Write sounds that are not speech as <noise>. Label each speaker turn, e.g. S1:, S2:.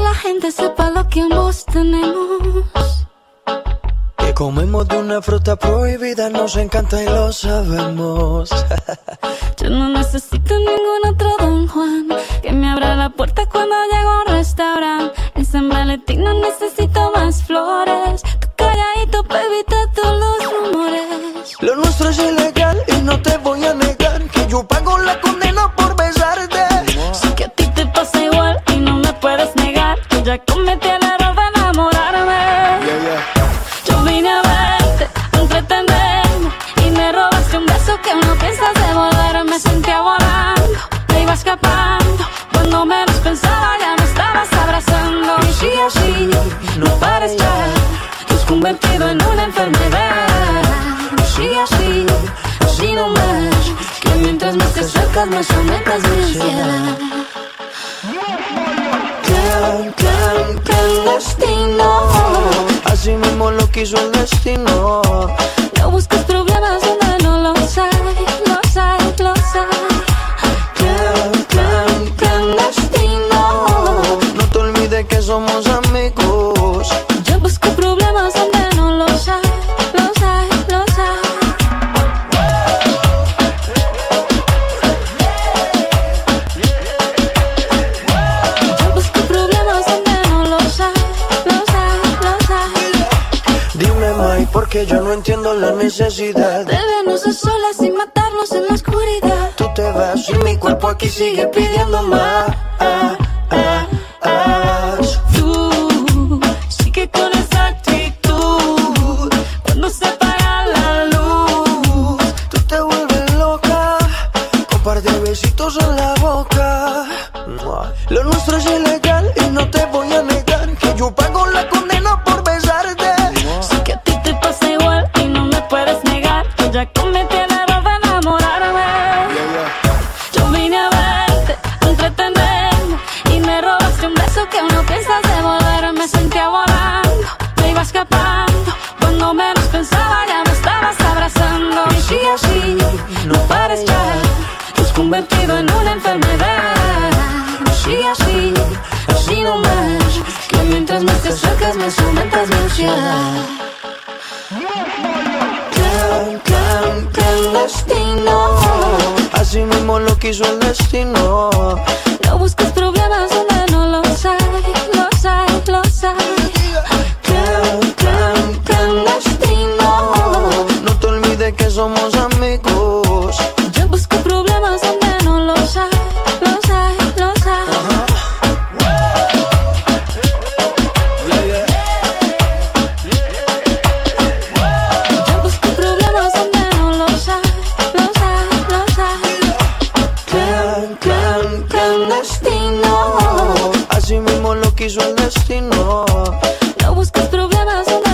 S1: la gente sepa lo que ambos tenemos.
S2: Que comemos de una fruta prohibida, nos encanta y lo sabemos. <laughs>
S1: Yo no necesito ningún otro Don Juan que me abra la puerta cuando llego a un restaurante. En San Valentín no necesito más flores. Tu calladito evitar todos los rumores.
S2: Lo nuestro es ilegal y no te voy a negar
S1: ya cometí el error de enamorarme. Yo vine a verte, a entretenerme y me robaste un beso que no piensas devolver. Me sentía volando, me iba escapando. Cuando menos pensaba ya me estabas abrazando. Y sí, así, no pares ya, te has convertido en una enfermedad. Y sí, así, así no más, que mientras más te acercas más aumentas mi ansiedad.
S2: Así mismo lo quiso el destino. Porque yo no entiendo la necesidad.
S1: De vernos a solas sin matarnos en la oscuridad.
S2: Tú te vas y mi cuerpo aquí sigue pidiendo más.
S1: Tú sigue con esa actitud cuando se apaga la luz.
S2: Tú te vuelves loca, con par de besitos en la boca. Lo nuestro es ilegal y no te voy a negar que yo pago la condena
S1: escapando. Cuando menos pensaba ya me estabas abrazando. Y sí, así, no pares ya, te has convertido en una enfermedad. Y sí, así, así no más, que mientras más te acercas más aumentas mi ansiedad.
S2: Clan, clan, clandestino. Así mismo lo quiso el destino.
S1: No busques problemas donde no los hay, los hay, los hay.
S2: lo quiso el destino.
S1: No busques problemas, no